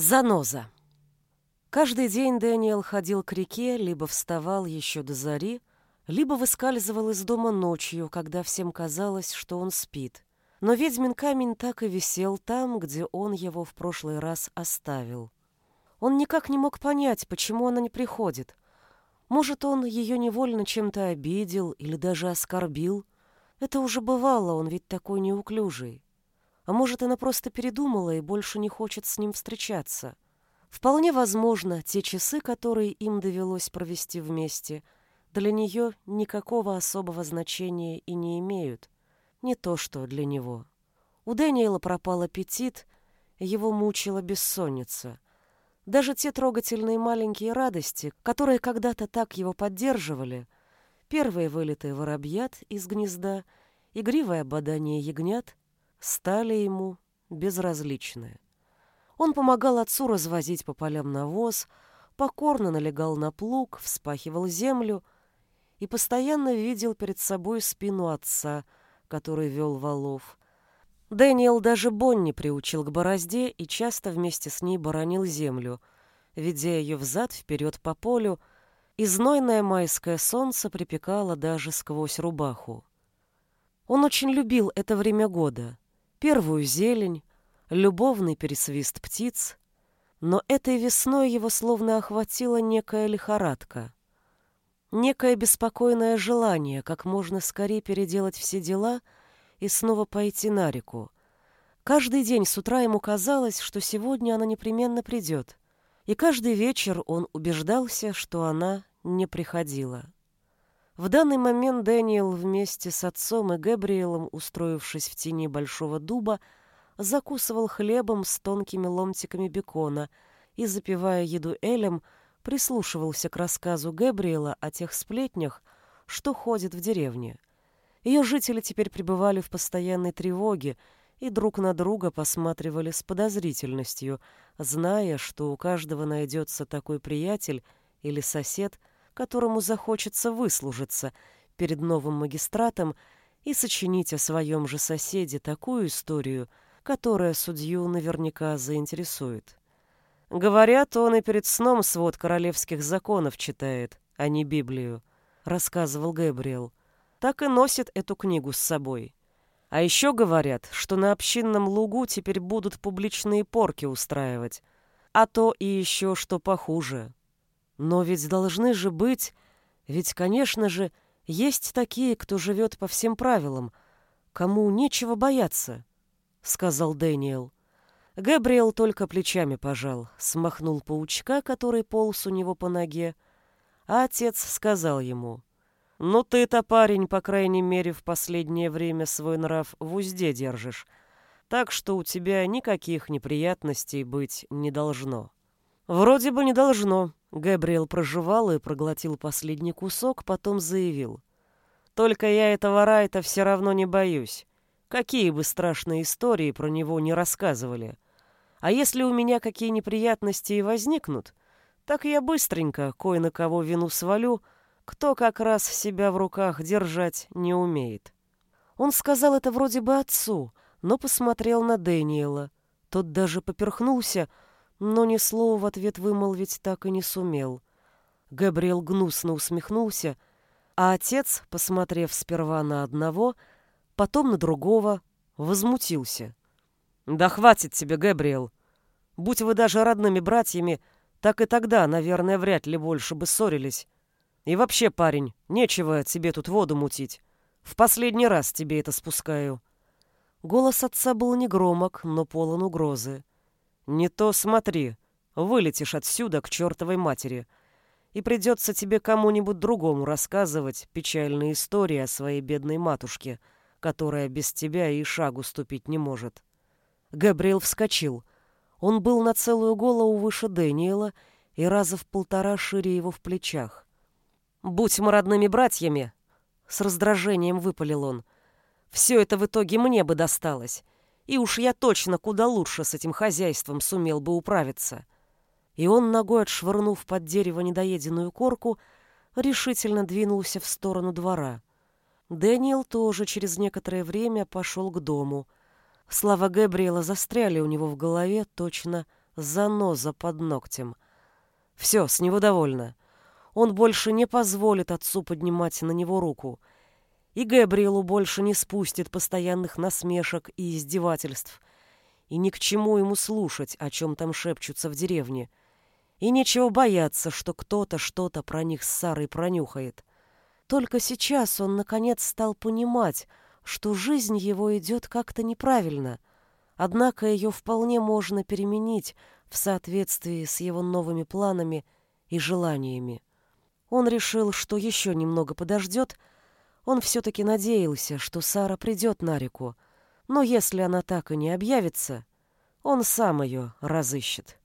Заноза. Каждый день Дэниел ходил к реке, либо вставал еще до зари, либо выскальзывал из дома ночью, когда всем казалось, что он спит. Но ведьмин камень так и висел там, где он его в прошлый раз оставил. Он никак не мог понять, почему она не приходит. Может, он ее невольно чем-то обидел или даже оскорбил. Это уже бывало, он ведь такой неуклюжий. А может, она просто передумала и больше не хочет с ним встречаться. Вполне возможно, те часы, которые им довелось провести вместе, для нее никакого особого значения и не имеют. Не то, что для него. У Дэниела пропал аппетит, его мучила бессонница. Даже те трогательные маленькие радости, которые когда-то так его поддерживали, первые вылеты воробьят из гнезда, игривое ободание ягнят, стали ему безразличны. Он помогал отцу развозить по полям навоз, покорно налегал на плуг, вспахивал землю и постоянно видел перед собой спину отца, который вел валов. Дэниел даже Бонни приучил к борозде и часто вместе с ней боронил землю, ведя ее взад-вперед по полю, и знойное майское солнце припекало даже сквозь рубаху. Он очень любил это время года первую зелень, любовный пересвист птиц, но этой весной его словно охватила некая лихорадка. Некое беспокойное желание как можно скорее переделать все дела и снова пойти на реку. Каждый день с утра ему казалось, что сегодня она непременно придет, и каждый вечер он убеждался, что она не приходила. В данный момент Дэниел вместе с отцом и Габриэлом, устроившись в тени большого дуба, закусывал хлебом с тонкими ломтиками бекона и, запивая еду Элем, прислушивался к рассказу Габриэла о тех сплетнях, что ходят в деревне. Ее жители теперь пребывали в постоянной тревоге и друг на друга посматривали с подозрительностью, зная, что у каждого найдется такой приятель или сосед – которому захочется выслужиться перед новым магистратом и сочинить о своем же соседе такую историю, которая судью наверняка заинтересует. Говорят, он и перед сном свод королевских законов читает, а не Библию, рассказывал Гэбриэл. Так и носит эту книгу с собой. А еще говорят, что на общинном лугу теперь будут публичные порки устраивать, а то и еще что похуже. Но ведь должны же быть... Ведь, конечно же, есть такие, кто живет по всем правилам, кому нечего бояться, — сказал Дэниел. Габриэл только плечами пожал, смахнул паучка, который полз у него по ноге, а отец сказал ему, «Ну ты-то, парень, по крайней мере, в последнее время свой нрав в узде держишь, так что у тебя никаких неприятностей быть не должно». «Вроде бы не должно», Габриэл прожевал и проглотил последний кусок, потом заявил. «Только я этого Райта все равно не боюсь. Какие бы страшные истории про него не рассказывали. А если у меня какие неприятности и возникнут, так я быстренько кое на кого вину свалю, кто как раз себя в руках держать не умеет». Он сказал это вроде бы отцу, но посмотрел на Дэниела. Тот даже поперхнулся, но ни слова в ответ вымолвить так и не сумел. Габриэл гнусно усмехнулся, а отец, посмотрев сперва на одного, потом на другого, возмутился. «Да хватит тебе, Габриэл! Будь вы даже родными братьями, так и тогда, наверное, вряд ли больше бы ссорились. И вообще, парень, нечего тебе тут воду мутить. В последний раз тебе это спускаю». Голос отца был негромок, но полон угрозы. Не то смотри, вылетишь отсюда к чертовой матери, и придется тебе кому-нибудь другому рассказывать печальные истории о своей бедной матушке, которая без тебя и шагу ступить не может. Габриэл вскочил. Он был на целую голову выше Дэниела и раза в полтора шире его в плечах. «Будь мы родными братьями!» — с раздражением выпалил он. «Все это в итоге мне бы досталось и уж я точно куда лучше с этим хозяйством сумел бы управиться. И он, ногой отшвырнув под дерево недоеденную корку, решительно двинулся в сторону двора. Дэниел тоже через некоторое время пошел к дому. Слова Габриэла застряли у него в голове точно заноза под ногтем. Все, с него довольно. Он больше не позволит отцу поднимать на него руку. И Габриэлу больше не спустит постоянных насмешек и издевательств. И ни к чему ему слушать, о чем там шепчутся в деревне. И нечего бояться, что кто-то что-то про них с Сарой пронюхает. Только сейчас он, наконец, стал понимать, что жизнь его идет как-то неправильно, однако ее вполне можно переменить в соответствии с его новыми планами и желаниями. Он решил, что еще немного подождет. Он все-таки надеялся, что Сара придет на реку, но если она так и не объявится, он сам ее разыщет.